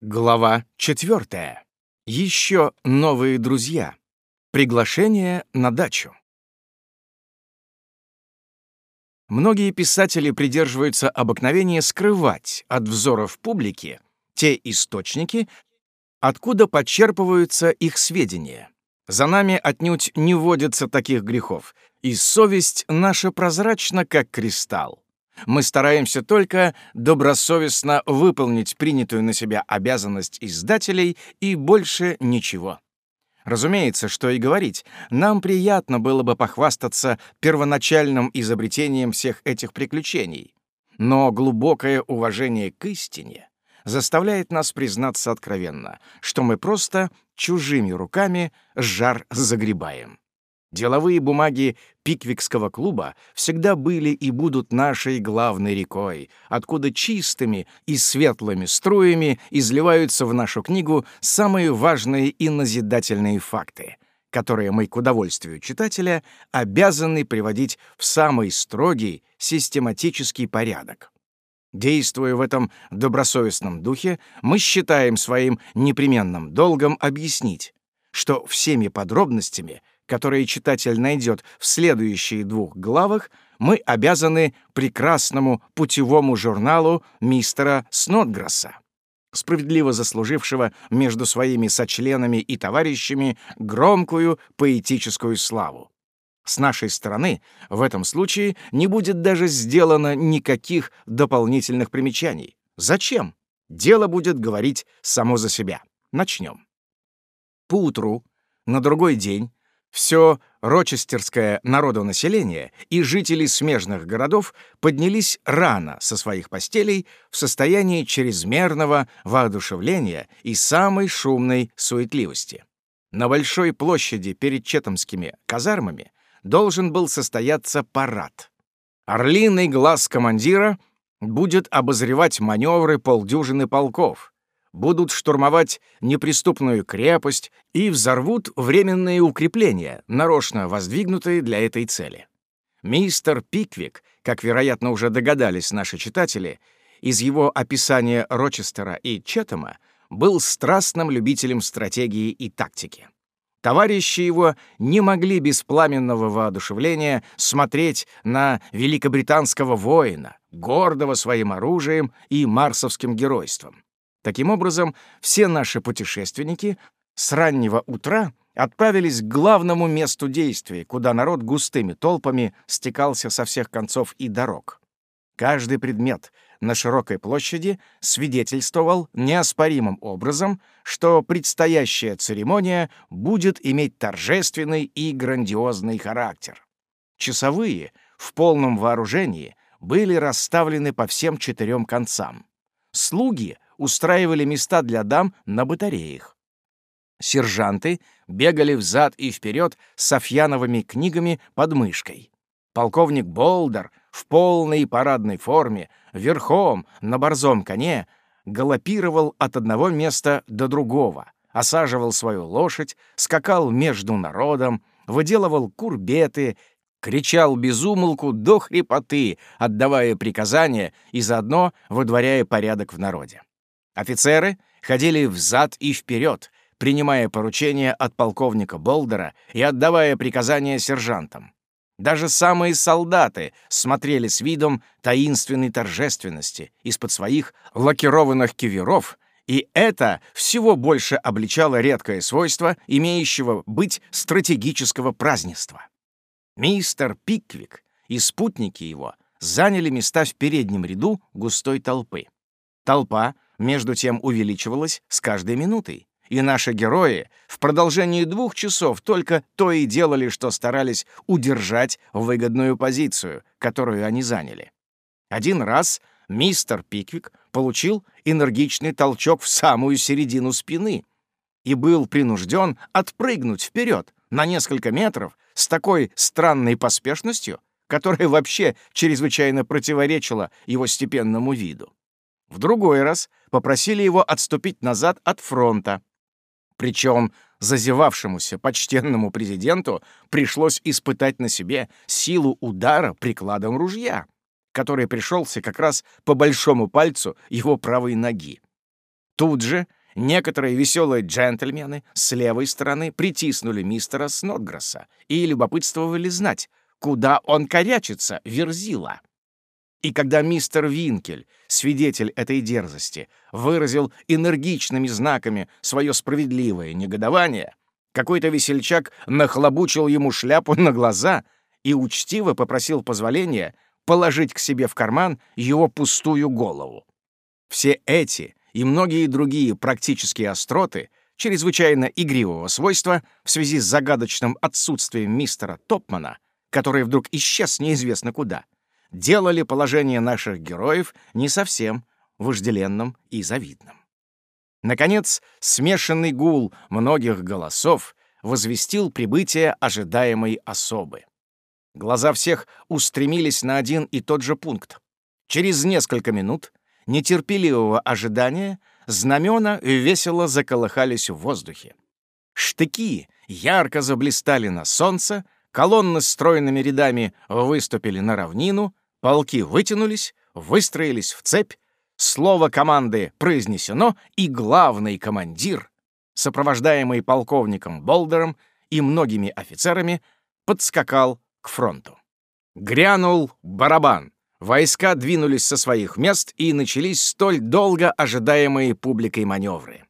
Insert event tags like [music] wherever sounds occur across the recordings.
Глава четвертая. Еще новые друзья. Приглашение на дачу. Многие писатели придерживаются обыкновения скрывать от взоров публики те источники, откуда подчерпываются их сведения. За нами отнюдь не водится таких грехов, и совесть наша прозрачна, как кристалл. Мы стараемся только добросовестно выполнить принятую на себя обязанность издателей и больше ничего. Разумеется, что и говорить, нам приятно было бы похвастаться первоначальным изобретением всех этих приключений. Но глубокое уважение к истине заставляет нас признаться откровенно, что мы просто чужими руками жар загребаем. Деловые бумаги Пиквикского клуба всегда были и будут нашей главной рекой, откуда чистыми и светлыми струями изливаются в нашу книгу самые важные и назидательные факты, которые мы, к удовольствию читателя, обязаны приводить в самый строгий систематический порядок. Действуя в этом добросовестном духе, мы считаем своим непременным долгом объяснить, что всеми подробностями — которые читатель найдет в следующих двух главах, мы обязаны прекрасному путевому журналу мистера Снотграсса, справедливо заслужившего между своими сочленами и товарищами громкую поэтическую славу. С нашей стороны в этом случае не будет даже сделано никаких дополнительных примечаний. Зачем? Дело будет говорить само за себя. Начнем. Поутру, на другой день, все рочестерское народонаселение и жители смежных городов поднялись рано со своих постелей в состоянии чрезмерного воодушевления и самой шумной суетливости. На большой площади перед Четомскими казармами должен был состояться парад. Орлиный глаз командира будет обозревать маневры полдюжины полков — будут штурмовать неприступную крепость и взорвут временные укрепления, нарочно воздвигнутые для этой цели. Мистер Пиквик, как, вероятно, уже догадались наши читатели, из его описания Рочестера и Четема был страстным любителем стратегии и тактики. Товарищи его не могли без пламенного воодушевления смотреть на великобританского воина, гордого своим оружием и марсовским геройством. Таким образом, все наши путешественники с раннего утра отправились к главному месту действия, куда народ густыми толпами стекался со всех концов и дорог. Каждый предмет на широкой площади свидетельствовал неоспоримым образом, что предстоящая церемония будет иметь торжественный и грандиозный характер. Часовые в полном вооружении были расставлены по всем четырем концам. Слуги — устраивали места для дам на батареях. Сержанты бегали взад и вперед с софьяновыми книгами под мышкой. Полковник Болдер в полной парадной форме, верхом, на борзом коне, галопировал от одного места до другого, осаживал свою лошадь, скакал между народом, выделывал курбеты, кричал безумолку до хрипоты, отдавая приказания и заодно выдворяя порядок в народе. Офицеры ходили взад и вперед, принимая поручения от полковника Болдера и отдавая приказания сержантам. Даже самые солдаты смотрели с видом таинственной торжественности из-под своих лакированных киверов, и это всего больше обличало редкое свойство, имеющего быть стратегического празднества. Мистер Пиквик и спутники его заняли места в переднем ряду густой толпы. Толпа — между тем увеличивалась с каждой минутой. И наши герои в продолжении двух часов только то и делали, что старались удержать выгодную позицию, которую они заняли. Один раз мистер Пиквик получил энергичный толчок в самую середину спины и был принужден отпрыгнуть вперед на несколько метров с такой странной поспешностью, которая вообще чрезвычайно противоречила его степенному виду. В другой раз попросили его отступить назад от фронта. Причем зазевавшемуся почтенному президенту пришлось испытать на себе силу удара прикладом ружья, который пришелся как раз по большому пальцу его правой ноги. Тут же некоторые веселые джентльмены с левой стороны притиснули мистера Снотгресса и любопытствовали знать, куда он корячится, верзила. И когда мистер Винкель, свидетель этой дерзости, выразил энергичными знаками свое справедливое негодование, какой-то весельчак нахлобучил ему шляпу на глаза и учтиво попросил позволения положить к себе в карман его пустую голову. Все эти и многие другие практические остроты чрезвычайно игривого свойства в связи с загадочным отсутствием мистера Топмана, который вдруг исчез неизвестно куда — делали положение наших героев не совсем вожделенным и завидным. Наконец, смешанный гул многих голосов возвестил прибытие ожидаемой особы. Глаза всех устремились на один и тот же пункт. Через несколько минут нетерпеливого ожидания знамена весело заколыхались в воздухе. Штыки ярко заблистали на солнце, колонны с стройными рядами выступили на равнину, полки вытянулись, выстроились в цепь, слово команды произнесено, и главный командир, сопровождаемый полковником Болдером и многими офицерами, подскакал к фронту. Грянул барабан. Войска двинулись со своих мест, и начались столь долго ожидаемые публикой маневры.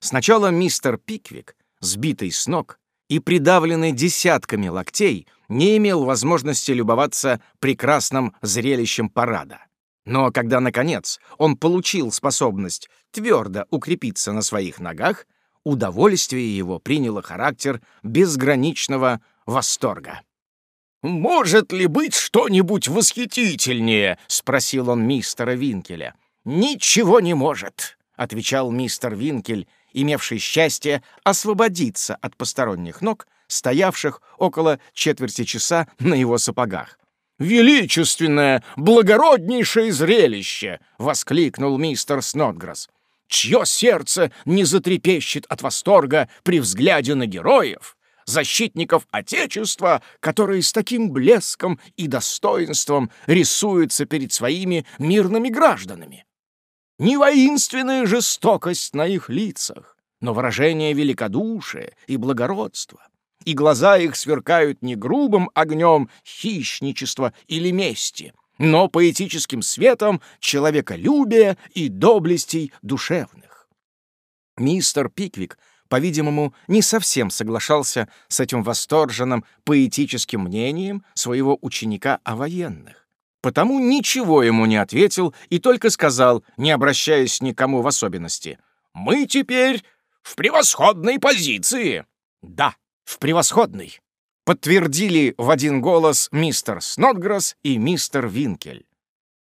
Сначала мистер Пиквик, сбитый с ног, и придавленный десятками локтей, не имел возможности любоваться прекрасным зрелищем парада. Но когда, наконец, он получил способность твердо укрепиться на своих ногах, удовольствие его приняло характер безграничного восторга. «Может ли быть что-нибудь восхитительнее?» — спросил он мистера Винкеля. «Ничего не может», — отвечал мистер Винкель, имевший счастье освободиться от посторонних ног, стоявших около четверти часа на его сапогах. «Величественное, благороднейшее зрелище!» — воскликнул мистер Снотгресс. «Чье сердце не затрепещет от восторга при взгляде на героев, защитников Отечества, которые с таким блеском и достоинством рисуются перед своими мирными гражданами?» Не воинственная жестокость на их лицах, но выражение великодушия и благородства. И глаза их сверкают не грубым огнем хищничества или мести, но поэтическим светом человеколюбия и доблестей душевных. Мистер Пиквик, по-видимому, не совсем соглашался с этим восторженным поэтическим мнением своего ученика о военных потому ничего ему не ответил и только сказал, не обращаясь никому в особенности, «Мы теперь в превосходной позиции». «Да, в превосходной», — подтвердили в один голос мистер Снотгресс и мистер Винкель.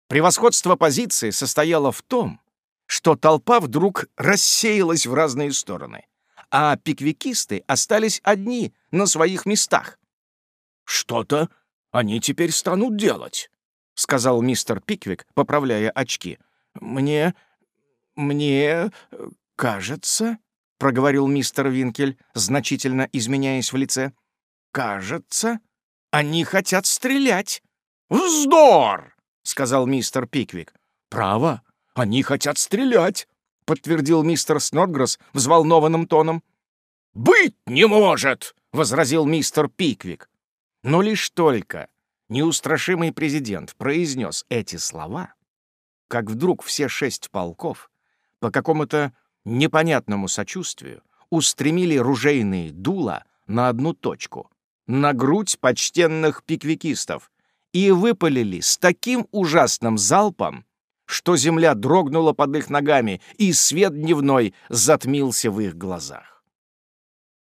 Превосходство позиции состояло в том, что толпа вдруг рассеялась в разные стороны, а пиквикисты остались одни на своих местах. «Что-то они теперь станут делать», — сказал мистер Пиквик, поправляя очки. «Мне... мне... кажется...» — проговорил мистер Винкель, значительно изменяясь в лице. «Кажется, они хотят стрелять». «Вздор!» — сказал мистер Пиквик. «Право, они хотят стрелять», — подтвердил мистер Снотгресс взволнованным тоном. «Быть не может!» — возразил мистер Пиквик. Но лишь только неустрашимый президент произнес эти слова, как вдруг все шесть полков по какому-то непонятному сочувствию устремили ружейные дула на одну точку, на грудь почтенных пиквикистов, и выпалили с таким ужасным залпом, что земля дрогнула под их ногами, и свет дневной затмился в их глазах.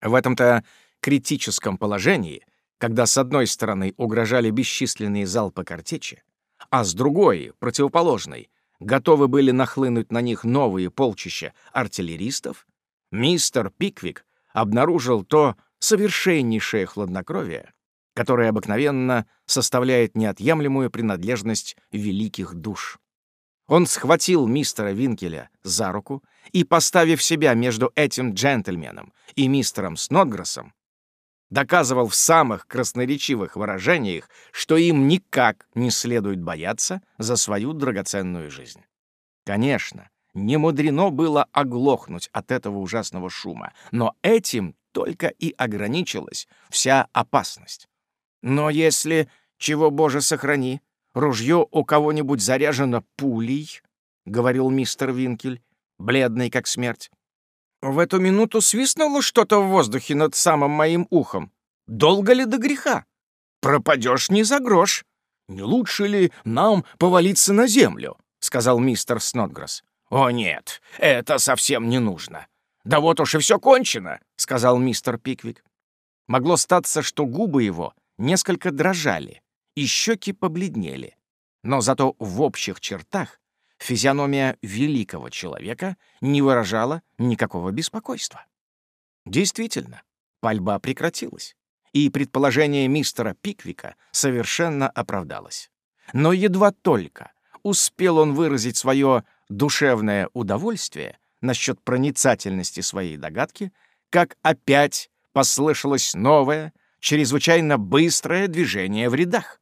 В этом-то критическом положении — когда с одной стороны угрожали бесчисленные залпы картечи, а с другой, противоположной, готовы были нахлынуть на них новые полчища артиллеристов, мистер Пиквик обнаружил то совершеннейшее хладнокровие, которое обыкновенно составляет неотъемлемую принадлежность великих душ. Он схватил мистера Винкеля за руку и, поставив себя между этим джентльменом и мистером Снотграссом, доказывал в самых красноречивых выражениях, что им никак не следует бояться за свою драгоценную жизнь. Конечно, не мудрено было оглохнуть от этого ужасного шума, но этим только и ограничилась вся опасность. Но если, чего боже сохрани, ружье у кого-нибудь заряжено пулей, — говорил мистер Винкель, бледный как смерть, в эту минуту свистнуло что-то в воздухе над самым моим ухом. Долго ли до греха? Пропадешь не за грош. Не лучше ли нам повалиться на землю? — сказал мистер Снотгресс. «О нет, это совсем не нужно. Да вот уж и все кончено», — сказал мистер Пиквик. Могло статься, что губы его несколько дрожали, и щеки побледнели. Но зато в общих чертах физиономия великого человека не выражала никакого беспокойства. Действительно, пальба прекратилась, и предположение мистера Пиквика совершенно оправдалось. Но едва только успел он выразить свое душевное удовольствие насчет проницательности своей догадки, как опять послышалось новое, чрезвычайно быстрое движение в рядах.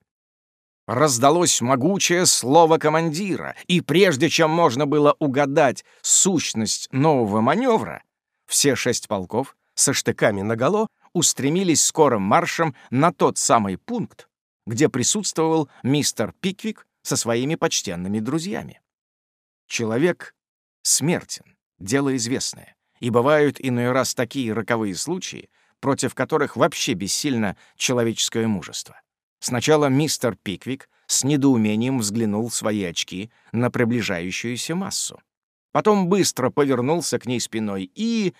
Раздалось могучее слово командира, и прежде чем можно было угадать сущность нового маневра, все шесть полков со штыками наголо устремились скорым маршем на тот самый пункт, где присутствовал мистер Пиквик со своими почтенными друзьями. Человек смертен, дело известное, и бывают иной раз такие роковые случаи, против которых вообще бессильно человеческое мужество. Сначала мистер Пиквик с недоумением взглянул в свои очки на приближающуюся массу. Потом быстро повернулся к ней спиной и...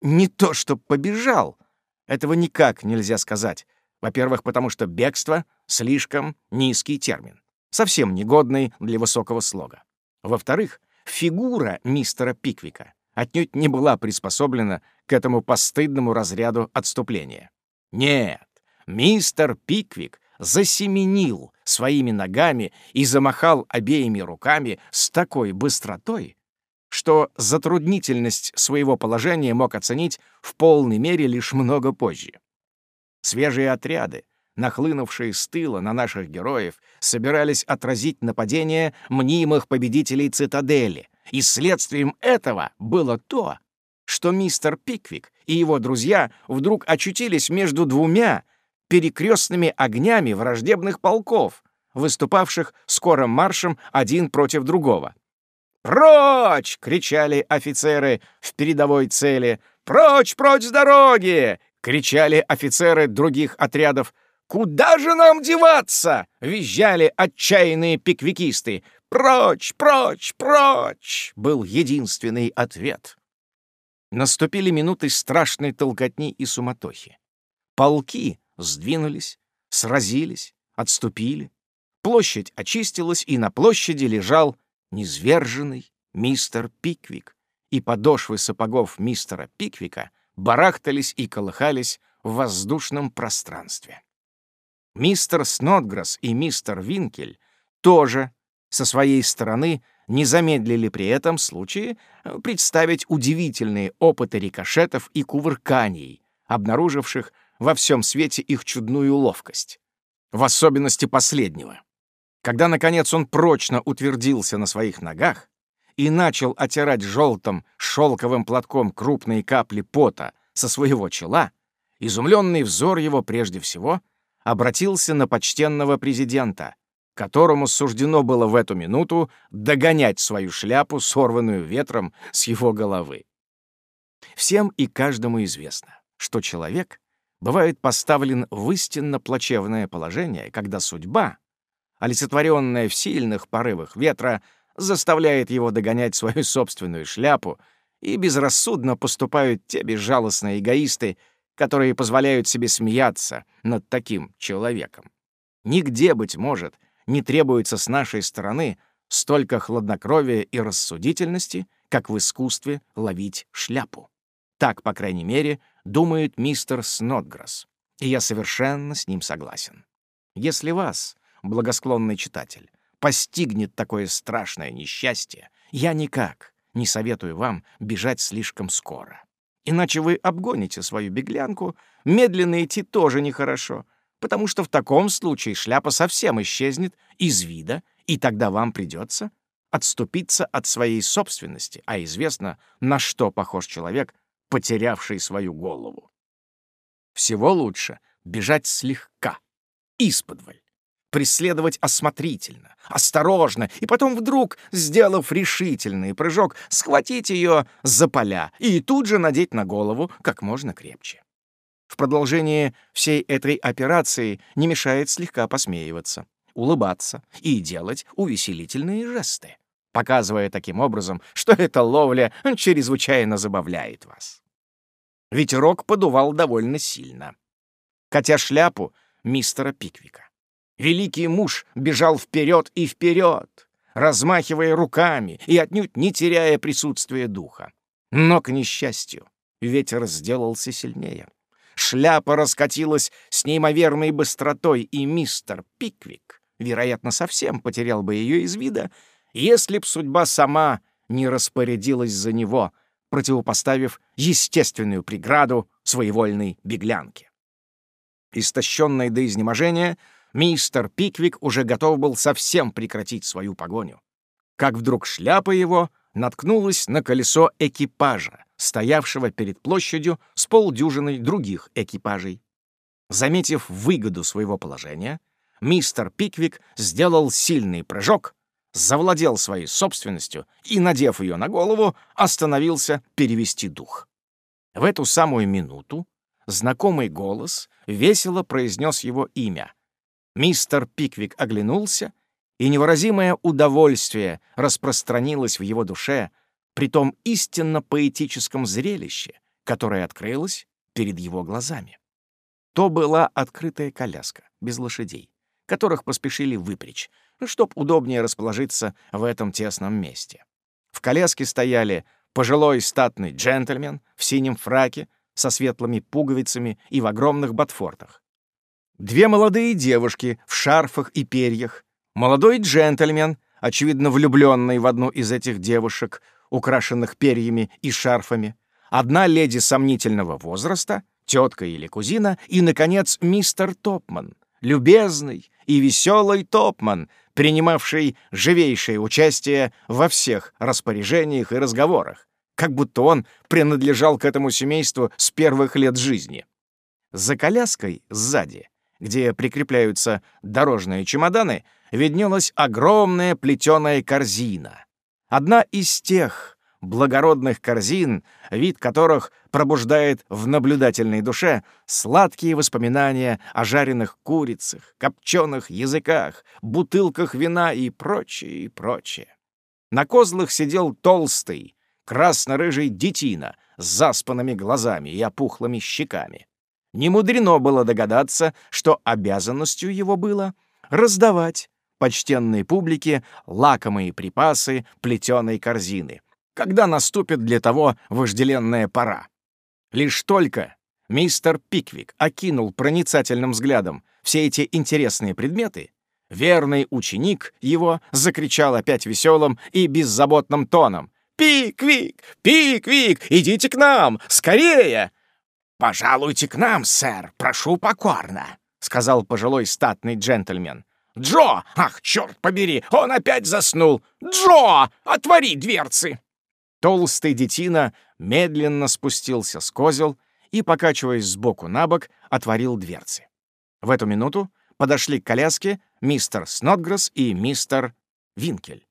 Не то что побежал. Этого никак нельзя сказать. Во-первых, потому что бегство — слишком низкий термин, совсем негодный для высокого слога. Во-вторых, фигура мистера Пиквика отнюдь не была приспособлена к этому постыдному разряду отступления. Нет, мистер Пиквик засеменил своими ногами и замахал обеими руками с такой быстротой, что затруднительность своего положения мог оценить в полной мере лишь много позже. Свежие отряды, нахлынувшие с тыла на наших героев, собирались отразить нападение мнимых победителей цитадели, и следствием этого было то, что мистер Пиквик и его друзья вдруг очутились между двумя перекрестными огнями враждебных полков, выступавших скорым маршем один против другого. «Прочь!» — кричали офицеры в передовой цели. «Прочь, прочь с дороги!» — кричали офицеры других отрядов, «Куда же нам деваться?» — визжали отчаянные пиквикисты. «Прочь, прочь, прочь!» — был единственный ответ. Наступили минуты страшной толкотни и суматохи. Полки сдвинулись, сразились, отступили. Площадь очистилась, и на площади лежал низверженный мистер Пиквик, и подошвы сапогов мистера Пиквика барахтались и колыхались в воздушном пространстве. Мистер Снотграсс и мистер Винкель тоже со своей стороны не замедлили при этом случае э, представить удивительные опыты рикошетов и кувырканий, обнаруживших во всем свете их чудную ловкость. В особенности последнего. Когда, наконец, он прочно утвердился на своих ногах и начал отирать желтым шелковым платком крупные капли пота со своего чела, изумленный взор его прежде всего — обратился на почтенного президента, которому суждено было в эту минуту догонять свою шляпу, сорванную ветром с его головы. Всем и каждому известно, что человек бывает поставлен в истинно плачевное положение, когда судьба, олицетворенная в сильных порывах ветра, заставляет его догонять свою [laughs] собственную шляпу, и безрассудно поступают те безжалостные эгоисты, которые позволяют себе смеяться над таким человеком. Нигде, быть может, не требуется с нашей стороны столько хладнокровия и рассудительности, как в искусстве ловить шляпу. Так, по крайней мере, думает мистер Снотграсс, и я совершенно с ним согласен. Если вас, благосклонный читатель, постигнет такое страшное несчастье, я никак не советую вам бежать слишком скоро. Иначе вы обгоните свою беглянку, медленно идти тоже нехорошо, потому что в таком случае шляпа совсем исчезнет из вида, и тогда вам придется отступиться от своей собственности, а известно, на что похож человек, потерявший свою голову. Всего лучше бежать слегка, исподволь, преследовать осмотрительно, осторожно, и потом вдруг, сделав решительный прыжок, схватить ее за поля и тут же надеть на голову как можно крепче. В продолжении всей этой операции не мешает слегка посмеиваться, улыбаться и делать увеселительные жесты, показывая таким образом, что эта ловля чрезвычайно забавляет вас. Ветерок подувал довольно сильно. Хотя шляпу мистера Пиквика. Великий муж бежал вперед и вперед, размахивая руками и отнюдь не теряя присутствия духа. Но, к несчастью, ветер сделался сильнее. Шляпа раскатилась с неимоверной быстротой, и мистер Пиквик, вероятно, совсем потерял бы ее из вида, если б судьба сама не распорядилась за него, противопоставив естественную преграду своевольной беглянке. Истощенный до изнеможения, мистер Пиквик уже готов был совсем прекратить свою погоню. Как вдруг шляпа его наткнулась на колесо экипажа, стоявшего перед площадью с полдюжиной других экипажей. Заметив выгоду своего положения, мистер Пиквик сделал сильный прыжок, завладел своей собственностью и, надев ее на голову, остановился перевести дух. В эту самую минуту знакомый голос весело произнес его имя. Мистер Пиквик оглянулся, и невыразимое удовольствие распространилось в его душе при том истинно поэтическом зрелище, которое открылось перед его глазами. То была открытая коляска, без лошадей, которых поспешили выпрячь, чтоб удобнее расположиться в этом тесном месте. В коляске стояли пожилой статный джентльмен в синем фраке со светлыми пуговицами и в огромных ботфортах. Две молодые девушки в шарфах и перьях, молодой джентльмен, очевидно влюбленный в одну из этих девушек, украшенных перьями и шарфами, одна леди сомнительного возраста, тетка или кузина, и, наконец, мистер Топман, любезный и веселый Топман, принимавший живейшее участие во всех распоряжениях и разговорах, как будто он принадлежал к этому семейству с первых лет жизни. За коляской сзади, где прикрепляются дорожные чемоданы, виднелась огромная плетеная корзина. Одна из тех благородных корзин, вид которых пробуждает в наблюдательной душе сладкие воспоминания о жареных курицах, копченых языках, бутылках вина и прочее, и прочее. На козлах сидел толстый, красно-рыжий детина с заспанными глазами и опухлыми щеками. Не мудрено было догадаться, что обязанностью его было раздавать почтенной публике лакомые припасы плетеной корзины, когда наступит для того вожделенная пора. Лишь только мистер Пиквик окинул проницательным взглядом все эти интересные предметы, верный ученик его закричал опять веселым и беззаботным тоном. «Пиквик! Пиквик! Идите к нам! Скорее!» «Пожалуйте к нам, сэр! Прошу покорно!» — сказал пожилой статный джентльмен. «Джо! Ах, черт побери! Он опять заснул! Джо! Отвори дверцы!» Толстый детина медленно спустился с козел и, покачиваясь сбоку на бок, отворил дверцы. В эту минуту подошли к коляске мистер Снотгресс и мистер Винкель.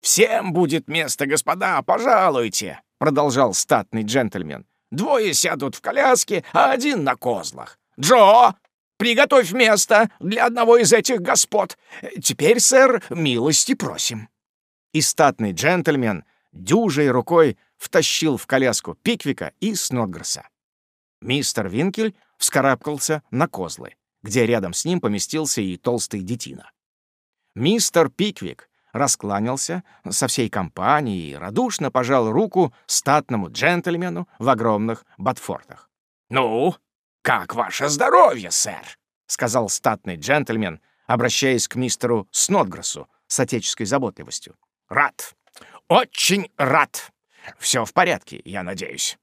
«Всем будет место, господа, пожалуйте!» — продолжал статный джентльмен. «Двое сядут в коляске, а один на козлах. Джо, приготовь место для одного из этих господ. Теперь, сэр, милости просим». И статный джентльмен дюжей рукой втащил в коляску Пиквика и Снотгресса. Мистер Винкель вскарабкался на козлы, где рядом с ним поместился и толстый детина. Мистер Пиквик раскланялся со всей компанией и радушно пожал руку статному джентльмену в огромных ботфортах. «Ну, как ваше здоровье, сэр?» — сказал статный джентльмен, обращаясь к мистеру Снотгрессу с отеческой заботливостью. «Рад, очень рад. Все в порядке, я надеюсь.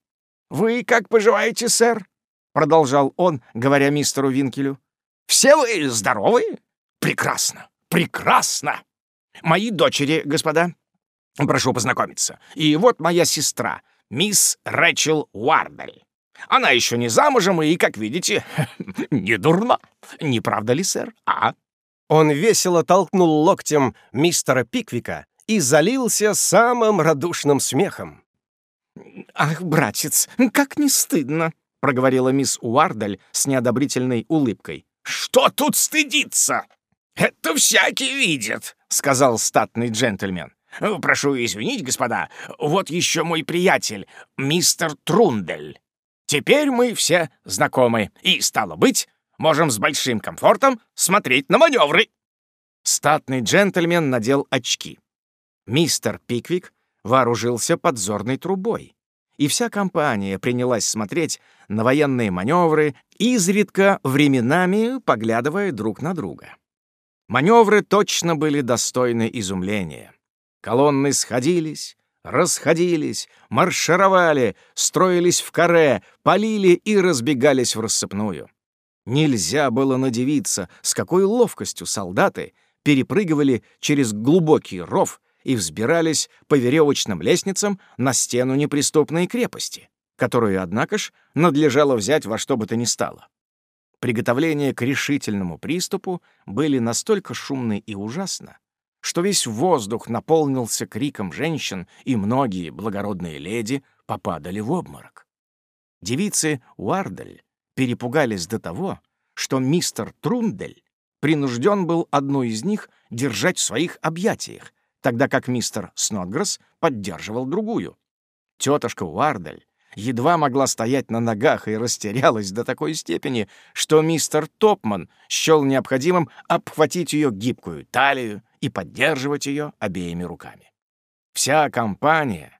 Вы как поживаете, сэр?» — продолжал он, говоря мистеру Винкелю. «Все вы здоровы? Прекрасно, прекрасно!» Мои дочери, господа. Прошу познакомиться. И вот моя сестра, мисс Рэчел Уардель. Она еще не замужем и, как видите, [laughs] не дурна. Не правда ли, сэр? А?» Он весело толкнул локтем мистера Пиквика и залился самым радушным смехом. «Ах, братец, как не стыдно!» — проговорила мисс Уардаль с неодобрительной улыбкой. «Что тут стыдиться? Это всякий видит», — сказал статный джентльмен. «Прошу извинить, господа, вот еще мой приятель, мистер Трундель. Теперь мы все знакомы, и, стало быть, можем с большим комфортом смотреть на маневры». Статный джентльмен надел очки. Мистер Пиквик вооружился подзорной трубой, и вся компания принялась смотреть на военные маневры, изредка временами поглядывая друг на друга. Маневры точно были достойны изумления. Колонны сходились, расходились, маршировали, строились в каре, полили и разбегались в рассыпную. Нельзя было надевиться, с какой ловкостью солдаты перепрыгивали через глубокий ров и взбирались по веревочным лестницам на стену неприступной крепости, которую, однако ж, надлежало взять во что бы то ни стало. Приготовления к решительному приступу были настолько шумны и ужасно, что весь воздух наполнился криком женщин, и многие благородные леди попадали в обморок. Девицы Уардель перепугались до того, что мистер Трундель принужден был одну из них держать в своих объятиях, тогда как мистер Снотгресс поддерживал другую. Тетушка Уардель едва могла стоять на ногах и растерялась до такой степени, что мистер Топман счел необходимым обхватить ее гибкую талию и поддерживать ее обеими руками. Вся компания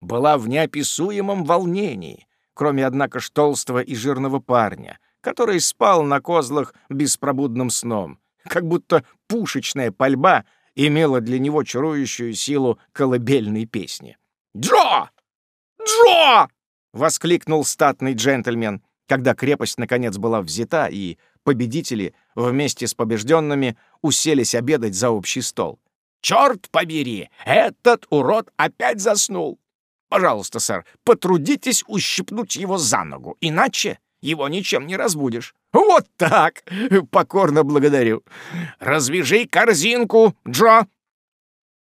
была в неописуемом волнении, кроме, однако, толстого и жирного парня, который спал на козлах беспробудным сном, как будто пушечная пальба имела для него чарующую силу колыбельной песни. «Джо! Джо!» — воскликнул статный джентльмен, когда крепость наконец была взята, и победители вместе с побежденными уселись обедать за общий стол. «Черт побери! Этот урод опять заснул! Пожалуйста, сэр, потрудитесь ущипнуть его за ногу, иначе его ничем не разбудишь». «Вот так! [laughs] Покорно благодарю! Развяжи корзинку, Джо!»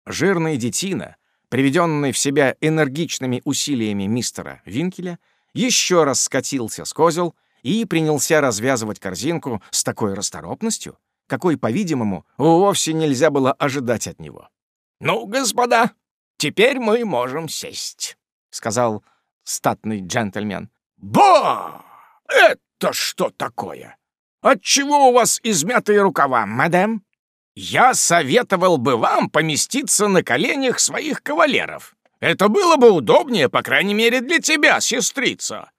Жирный детина, приведенный в себя энергичными усилиями мистера Винкеля, еще раз скатился с козел и принялся развязывать корзинку с такой расторопностью, какой, по-видимому, вовсе нельзя было ожидать от него. «Ну, господа, теперь мы можем сесть», — сказал статный джентльмен. «Ба! Это что такое? Отчего у вас измятые рукава, мадам?» Я советовал бы вам поместиться на коленях своих кавалеров. Это было бы удобнее, по крайней мере, для тебя, сестрица».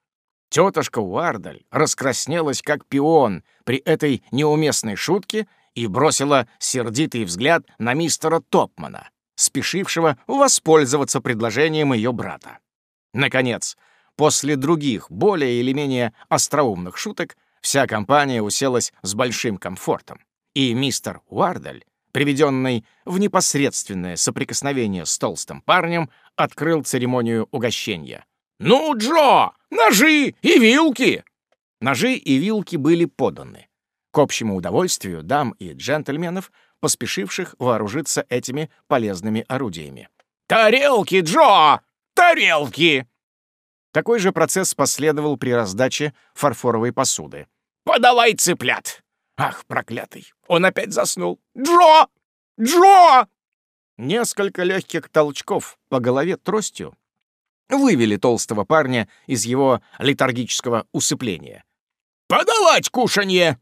Тетушка Уардаль раскраснелась, как пион, при этой неуместной шутке и бросила сердитый взгляд на мистера Топмана, спешившего воспользоваться предложением ее брата. Наконец, после других, более или менее остроумных шуток, вся компания уселась с большим комфортом и мистер Уардаль, приведенный в непосредственное соприкосновение с толстым парнем, открыл церемонию угощения. «Ну, Джо, ножи и вилки!» Ножи и вилки были поданы. К общему удовольствию дам и джентльменов, поспешивших вооружиться этими полезными орудиями. «Тарелки, Джо! Тарелки!» Такой же процесс последовал при раздаче фарфоровой посуды. «Подавай цыплят! Ах, проклятый! Он опять заснул! Джо! Джо!» Несколько легких толчков по голове тростью вывели толстого парня из его летаргического усыпления. «Подавать кушанье!»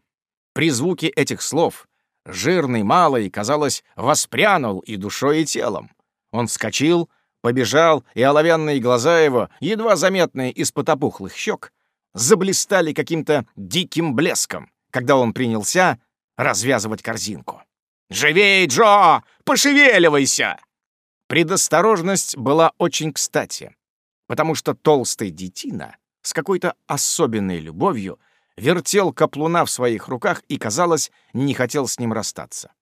При звуке этих слов жирный малый, казалось, воспрянул и душой, и телом. Он вскочил, побежал, и оловянные глаза его, едва заметные из-под опухлых щек, заблистали каким-то диким блеском когда он принялся развязывать корзинку. «Живей, Джо! Пошевеливайся!» Предосторожность была очень кстати, потому что толстый детина с какой-то особенной любовью вертел каплуна в своих руках и, казалось, не хотел с ним расстаться.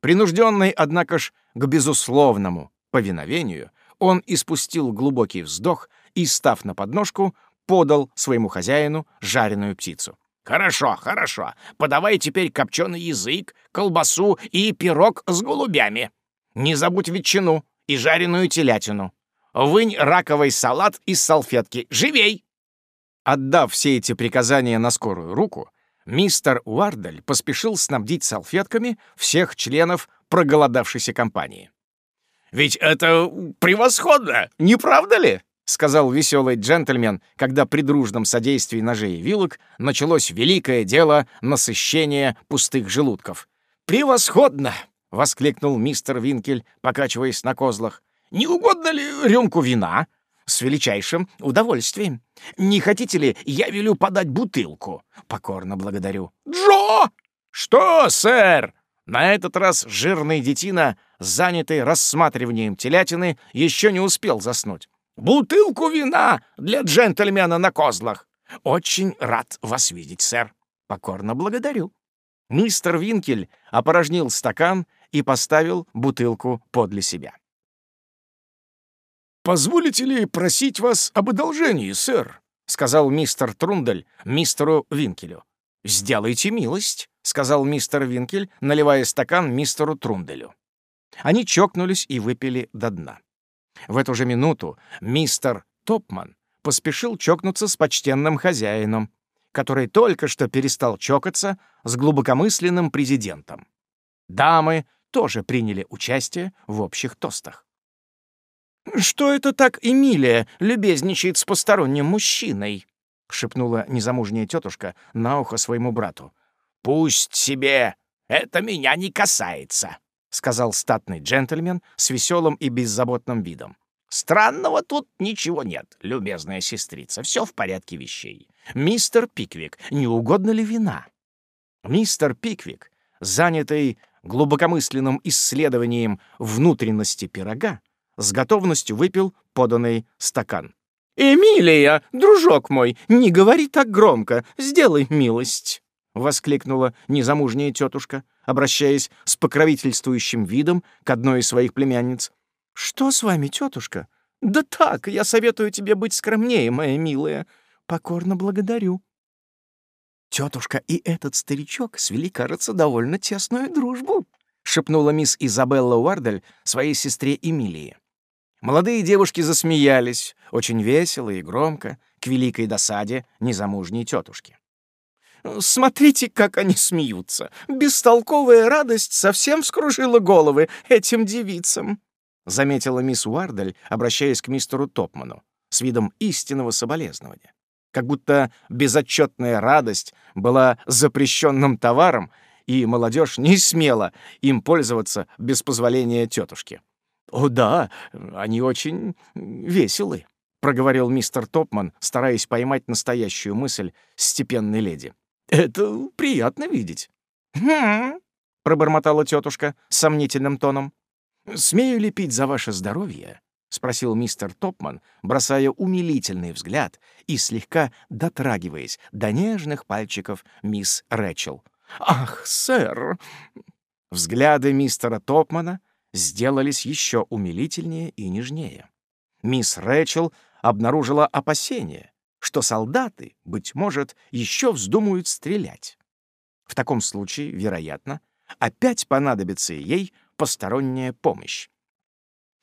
Принужденный, однако ж, к безусловному повиновению, он испустил глубокий вздох и, став на подножку, подал своему хозяину жареную птицу. «Хорошо, хорошо. Подавай теперь копченый язык, колбасу и пирог с голубями. Не забудь ветчину и жареную телятину. Вынь раковый салат из салфетки. Живей!» Отдав все эти приказания на скорую руку, мистер Уардель поспешил снабдить салфетками всех членов проголодавшейся компании. «Ведь это превосходно, не правда ли?» — сказал веселый джентльмен, когда при дружном содействии ножей и вилок началось великое дело насыщения пустых желудков. «Превосходно!» — воскликнул мистер Винкель, покачиваясь на козлах. «Не угодно ли рюмку вина?» «С величайшим удовольствием. Не хотите ли, я велю подать бутылку?» «Покорно благодарю». «Джо!» «Что, сэр?» На этот раз жирный детина, занятый рассматриванием телятины, еще не успел заснуть. «Бутылку вина для джентльмена на козлах!» «Очень рад вас видеть, сэр. Покорно благодарю». Мистер Винкель опорожнил стакан и поставил бутылку подле себя. «Позволите ли просить вас об одолжении, сэр?» — сказал мистер Трундель мистеру Винкелю. «Сделайте милость», — сказал мистер Винкель, наливая стакан мистеру Трунделю. Они чокнулись и выпили до дна. В эту же минуту мистер Топман поспешил чокнуться с почтенным хозяином, который только что перестал чокаться с глубокомысленным президентом. Дамы тоже приняли участие в общих тостах. «Что это так Эмилия любезничает с посторонним мужчиной?» — шепнула незамужняя тетушка на ухо своему брату. «Пусть себе! Это меня не касается!» — сказал статный джентльмен с веселым и беззаботным видом. «Странного тут ничего нет, любезная сестрица, все в порядке вещей. Мистер Пиквик, не угодно ли вина?» Мистер Пиквик, занятый глубокомысленным исследованием внутренности пирога, с готовностью выпил поданный стакан. «Эмилия, дружок мой, не говори так громко, сделай милость!» — воскликнула незамужняя тетушка, обращаясь с покровительствующим видом к одной из своих племянниц. «Что с вами, тетушка?» «Да так, я советую тебе быть скромнее, моя милая. Покорно благодарю». «Тетушка и этот старичок свели, кажется, довольно тесную дружбу», — шепнула мисс Изабелла Уардель своей сестре Эмилии. Молодые девушки засмеялись, очень весело и громко, к великой досаде незамужней тетушки. «Смотрите, как они смеются! Бестолковая радость совсем вскружила головы этим девицам!» — заметила мисс Уардель, обращаясь к мистеру Топману с видом истинного соболезнования. Как будто безотчетная радость была запрещенным товаром, и молодежь не смела им пользоваться без позволения тетушки. «О да, они очень веселы», — проговорил мистер Топман, стараясь поймать настоящую мысль степенной леди. «Это приятно видеть». «Хм», — пробормотала тетушка сомнительным тоном. «Смею ли пить за ваше здоровье?» — спросил мистер Топман, бросая умилительный взгляд и слегка дотрагиваясь до нежных пальчиков мисс Рэчел. «Ах, сэр!» Взгляды мистера Топмана сделались еще умилительнее и нежнее. Мисс Рэчел обнаружила опасение, что солдаты, быть может, еще вздумают стрелять. В таком случае, вероятно, опять понадобится ей посторонняя помощь.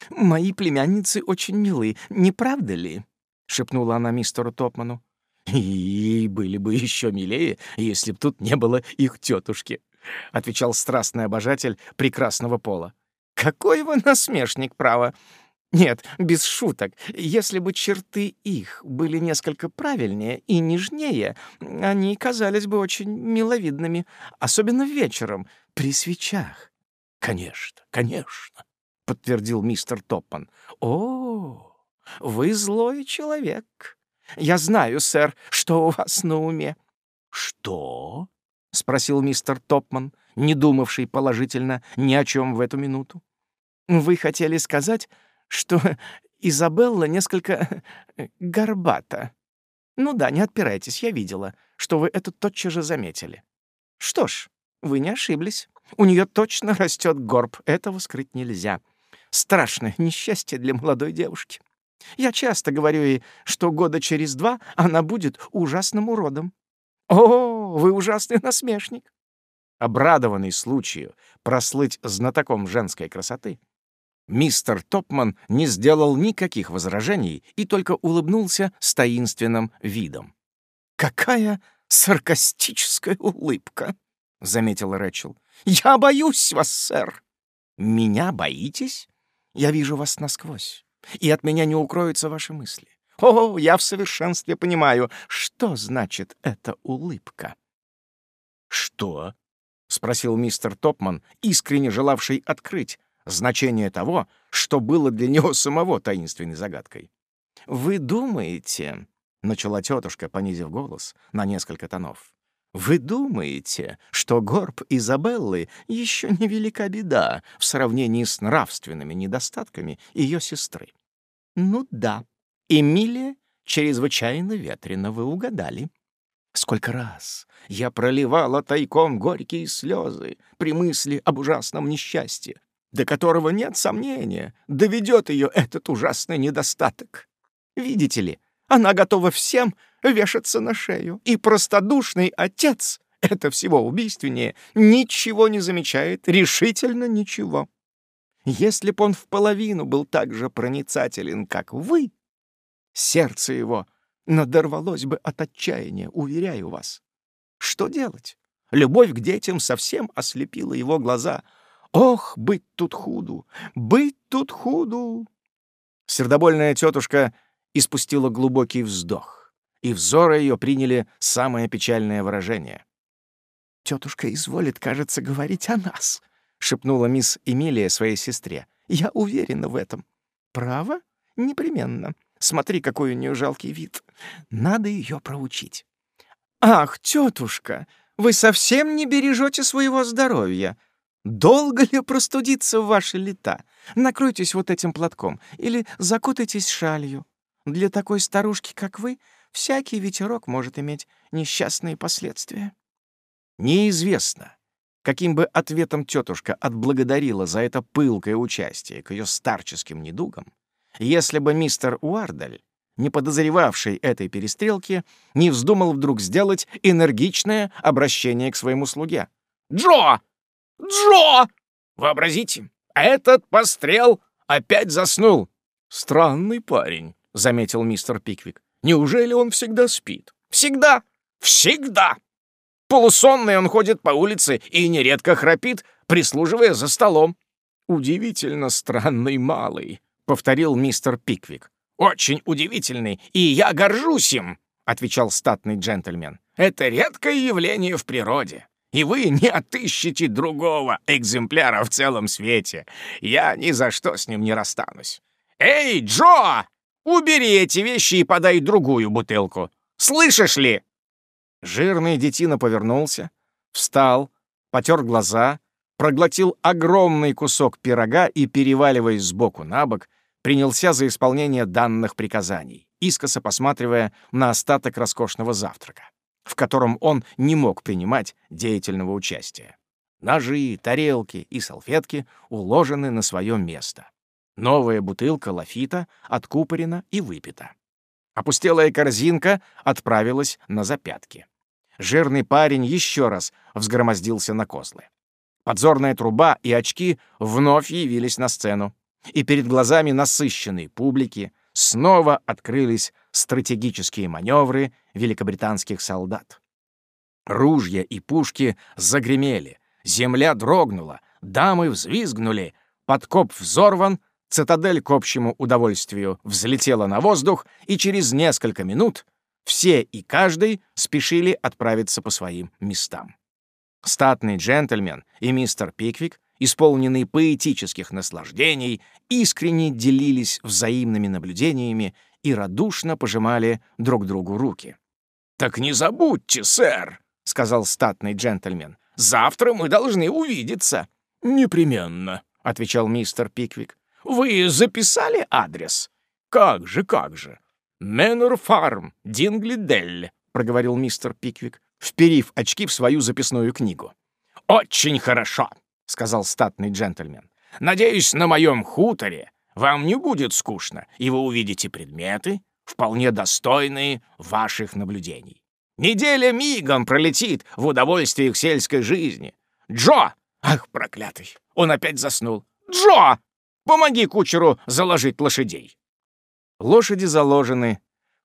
«Мои племянницы очень милы, не правда ли?» — шепнула она мистеру Топману. «И были бы еще милее, если б тут не было их тетушки», — отвечал страстный обожатель прекрасного пола. Какой вы насмешник, право. Нет, без шуток. Если бы черты их были несколько правильнее и нежнее, они казались бы очень миловидными, особенно вечером, при свечах. Конечно, конечно, подтвердил мистер Топман. О, вы злой человек. Я знаю, сэр, что у вас на уме. Что? спросил мистер Топман, не думавший положительно ни о чем в эту минуту. Вы хотели сказать, что Изабелла несколько э, горбата. Ну да, не отпирайтесь, я видела, что вы это тотчас же заметили. Что ж, Вы не ошиблись. У нее точно растет горб, этого скрыть нельзя. Страшное несчастье для молодой девушки. Я часто говорю ей, что года через два она будет ужасным уродом. О, вы ужасный насмешник. Обрадованный случаю прослыть знатоком женской красоты, мистер Топман не сделал никаких возражений и только улыбнулся с таинственным видом. «Какая саркастическая улыбка!» — заметила Рэчел. «Я боюсь вас, сэр!» «Меня боитесь? Я вижу вас насквозь, и от меня не укроются ваши мысли. О, я в совершенстве понимаю, что значит эта улыбка». «Что?» — спросил мистер Топман, искренне желавший открыть значение того, что было для него самого таинственной загадкой. «Вы думаете...» — начала тетушка, понизив голос на несколько тонов. «Вы думаете, что горб Изабеллы еще не велика беда в сравнении с нравственными недостатками ее сестры? Ну да, Эмилия чрезвычайно ветрена, вы угадали. Сколько раз я проливала тайком горькие слезы при мысли об ужасном несчастье, до которого нет сомнения, доведет ее этот ужасный недостаток. Видите ли, она готова всем вешаться на шею, и простодушный отец, это всего убийственнее, ничего не замечает, решительно ничего. Если б он в половину был так же проницателен, как вы, сердце его надорвалось бы от отчаяния, уверяю вас. Что делать? Любовь к детям совсем ослепила его глаза. Ох, быть тут худу! Быть тут худу! Сердобольная тетушка испустила глубокий вздох, и взоры ее приняли самое печальное выражение. «Тетушка изволит, кажется, говорить о нас», — шепнула мисс Эмилия своей сестре. «Я уверена в этом». «Право? Непременно. Смотри, какой у нее жалкий вид. Надо ее проучить». «Ах, тетушка, вы совсем не бережете своего здоровья. Долго ли простудиться в ваши лета? Накройтесь вот этим платком или закутайтесь шалью. Для такой старушки, как вы, всякий ветерок может иметь несчастные последствия». Неизвестно, каким бы ответом тетушка отблагодарила за это пылкое участие к ее старческим недугам, если бы мистер Уардаль, не подозревавший этой перестрелки, не вздумал вдруг сделать энергичное обращение к своему слуге. «Джо! Джо! Вообразите, этот пострел опять заснул!» «Странный парень», — заметил мистер Пиквик. «Неужели он всегда спит?» «Всегда! Всегда!» Полусонный он ходит по улице и нередко храпит, прислуживая за столом. «Удивительно странный малый», — повторил мистер Пиквик. «Очень удивительный, и я горжусь им», — отвечал статный джентльмен. «Это редкое явление в природе, и вы не отыщете другого экземпляра в целом свете. Я ни за что с ним не расстанусь. Эй, Джо! Убери эти вещи и подай другую бутылку. Слышишь ли?» Жирный детина повернулся, встал, потер глаза, проглотил огромный кусок пирога и, переваливаясь сбоку на бок, принялся за исполнение данных приказаний, искоса посматривая на остаток роскошного завтрака, в котором он не мог принимать деятельного участия. Ножи, тарелки и салфетки уложены на свое место. Новая бутылка лафита откупорена и выпита. Опустелая корзинка отправилась на запятки жирный парень еще раз взгромоздился на козлы. Подзорная труба и очки вновь явились на сцену, и перед глазами насыщенной публики снова открылись стратегические маневры великобританских солдат. Ружья и пушки загремели, земля дрогнула, дамы взвизгнули, подкоп взорван, цитадель к общему удовольствию взлетела на воздух, и через несколько минут все и каждый спешили отправиться по своим местам. Статный джентльмен и мистер Пиквик, исполненные поэтических наслаждений, искренне делились взаимными наблюдениями и радушно пожимали друг другу руки. «Так не забудьте, сэр», — сказал статный джентльмен, — «завтра мы должны увидеться». «Непременно», — отвечал мистер Пиквик. «Вы записали адрес?» «Как же, как же. «Мэннер Фарм, Дингли Дель», — проговорил мистер Пиквик, вперив очки в свою записную книгу. очень хорошо», — сказал статный джентльмен. «Надеюсь, на моем хуторе вам не будет скучно, и вы увидите предметы, вполне достойные ваших наблюдений. Неделя мигом пролетит в удовольствиях сельской жизни. Джо! Ах, проклятый! Он опять заснул. Джо! Помоги кучеру заложить лошадей. Лошади заложены.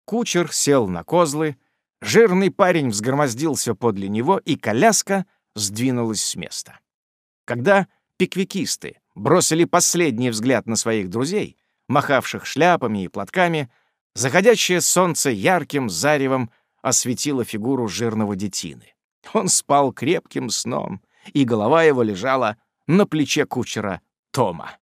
Кучер сел на козлы. Жирный парень взгромоздился подле него, и коляска сдвинулась с места. Когда пиквикисты бросили последний взгляд на своих друзей, махавших шляпами и платками, заходящее солнце ярким заревом осветило фигуру жирного детины. Он спал крепким сном, и голова его лежала на плече кучера Тома.